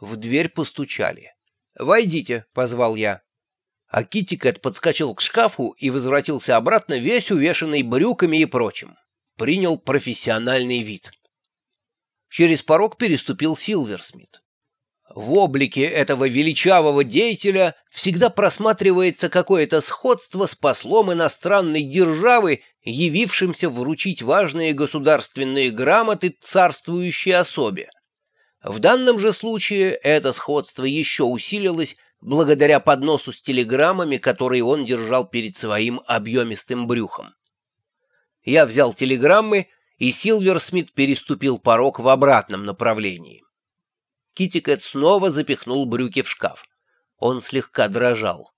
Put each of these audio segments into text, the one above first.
В дверь постучали. «Войдите», — позвал я. А Китикет подскочил к шкафу и возвратился обратно, весь увешанный брюками и прочим. Принял профессиональный вид. Через порог переступил Силверсмит. В облике этого величавого деятеля всегда просматривается какое-то сходство с послом иностранной державы, явившимся вручить важные государственные грамоты царствующей особе. В данном же случае это сходство еще усилилось благодаря подносу с телеграммами, которые он держал перед своим объемистым брюхом. Я взял телеграммы, и Силверсмит переступил порог в обратном направлении. Китикет снова запихнул брюки в шкаф. Он слегка дрожал.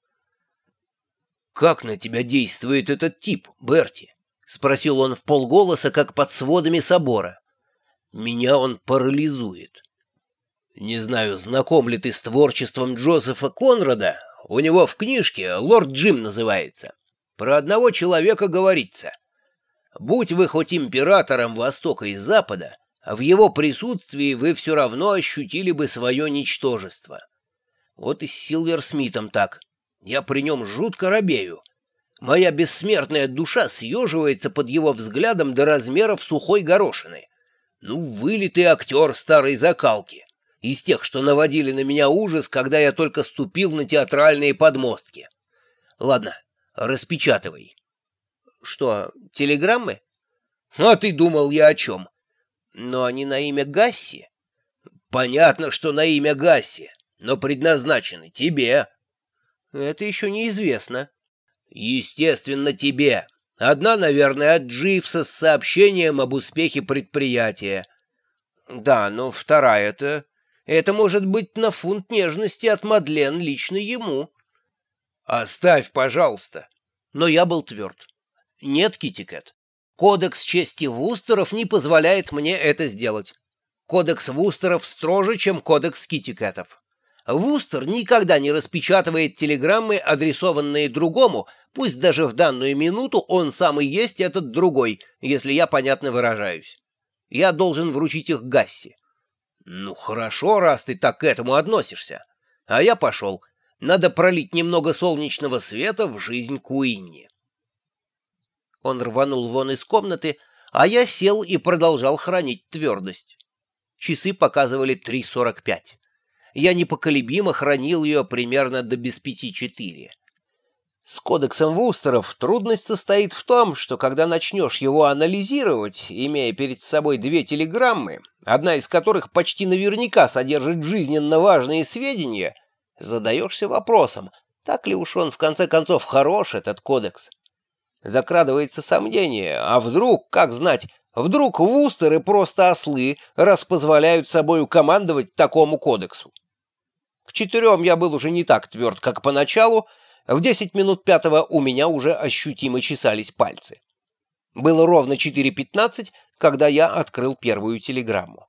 «Как на тебя действует этот тип, Берти?» — спросил он в полголоса, как под сводами собора. «Меня он парализует. Не знаю, знаком ли ты с творчеством Джозефа Конрада. У него в книжке «Лорд Джим» называется. Про одного человека говорится. Будь вы хоть императором Востока и Запада, в его присутствии вы все равно ощутили бы свое ничтожество. Вот и с Силверсмитом так. Я при нем жутко робею. Моя бессмертная душа съеживается под его взглядом до размеров сухой горошины. Ну, вылитый актер старой закалки из тех, что наводили на меня ужас, когда я только ступил на театральные подмостки. Ладно, распечатывай. Что, телеграммы? А ты думал я о чем? Но они на имя Гасси. Понятно, что на имя Гасси, но предназначены тебе. Это еще неизвестно. Естественно, тебе. Одна, наверное, от Дживса с сообщением об успехе предприятия. Да, но вторая-то... Это может быть на фунт нежности от Мадлен лично ему. Оставь, пожалуйста. Но я был тверд. Нет, Китикет. Кодекс чести Вустеров не позволяет мне это сделать. Кодекс Вустеров строже, чем кодекс Китикетов. Вустер никогда не распечатывает телеграммы, адресованные другому, пусть даже в данную минуту он сам и есть этот другой, если я понятно выражаюсь. Я должен вручить их Гасси. «Ну хорошо, раз ты так к этому относишься. А я пошел. Надо пролить немного солнечного света в жизнь Куинни». Он рванул вон из комнаты, а я сел и продолжал хранить твердость. Часы показывали 3.45. Я непоколебимо хранил ее примерно до без пяти четыре. С кодексом Вустеров трудность состоит в том, что когда начнешь его анализировать, имея перед собой две телеграммы, одна из которых почти наверняка содержит жизненно важные сведения, задаешься вопросом, так ли уж он в конце концов хорош, этот кодекс. Закрадывается сомнение, а вдруг, как знать, вдруг Вустеры просто ослы, раз позволяют собою командовать такому кодексу. К четырем я был уже не так тверд, как поначалу, в десять минут пятого у меня уже ощутимо чесались пальцы. Было ровно 4.15, когда я открыл первую телеграмму.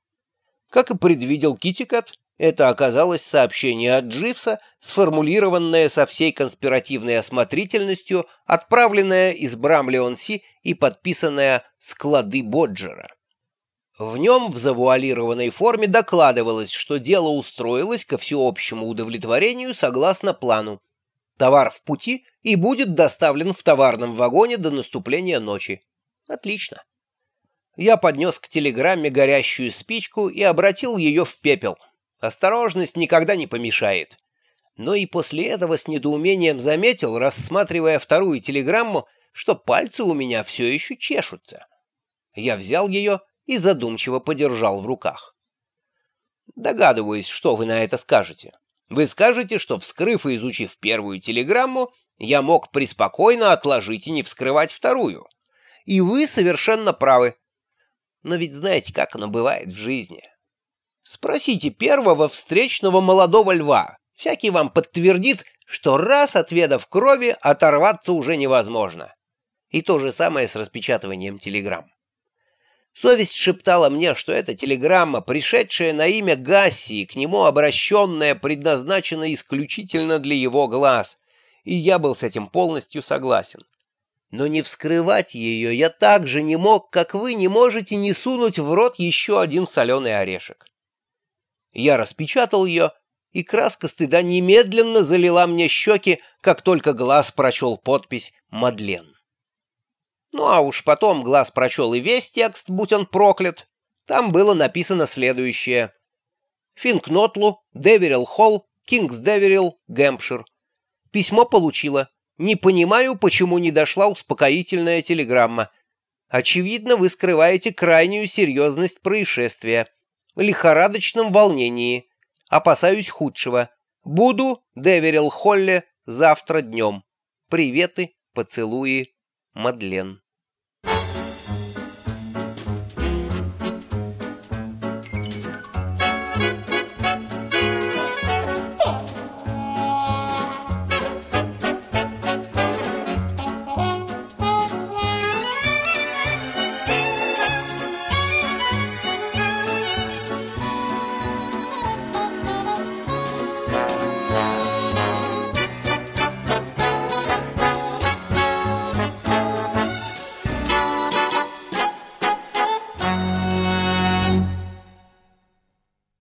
Как и предвидел Китикат, это оказалось сообщение от Дживса, сформулированное со всей конспиративной осмотрительностью, отправленное из Брамлеон-Си и подписанное «Склады Боджера». В нем в завуалированной форме докладывалось, что дело устроилось ко всеобщему удовлетворению согласно плану, Товар в пути и будет доставлен в товарном вагоне до наступления ночи. Отлично. Я поднес к телеграмме горящую спичку и обратил ее в пепел. Осторожность никогда не помешает. Но и после этого с недоумением заметил, рассматривая вторую телеграмму, что пальцы у меня все еще чешутся. Я взял ее и задумчиво подержал в руках. Догадываюсь, что вы на это скажете. Вы скажете, что, вскрыв и изучив первую телеграмму, я мог преспокойно отложить и не вскрывать вторую. И вы совершенно правы. Но ведь знаете, как оно бывает в жизни. Спросите первого встречного молодого льва. Всякий вам подтвердит, что раз отведав крови, оторваться уже невозможно. И то же самое с распечатыванием телеграмм. Совесть шептала мне, что эта телеграмма, пришедшая на имя Гасси, к нему обращенная, предназначена исключительно для его глаз, и я был с этим полностью согласен. Но не вскрывать ее я так же не мог, как вы не можете не сунуть в рот еще один соленый орешек. Я распечатал ее, и краска стыда немедленно залила мне щеки, как только глаз прочел подпись «Мадлен». Ну а уж потом глаз прочел и весь текст, будь он проклят. Там было написано следующее. Финкнотлу, Деверилл Холл, Кингс Деверилл, Гэмпшир. Письмо получила. Не понимаю, почему не дошла успокоительная телеграмма. Очевидно, вы скрываете крайнюю серьезность происшествия. В лихорадочном волнении. Опасаюсь худшего. Буду, Деверилл Холле, завтра днем. Приветы, поцелуи, Мадлен.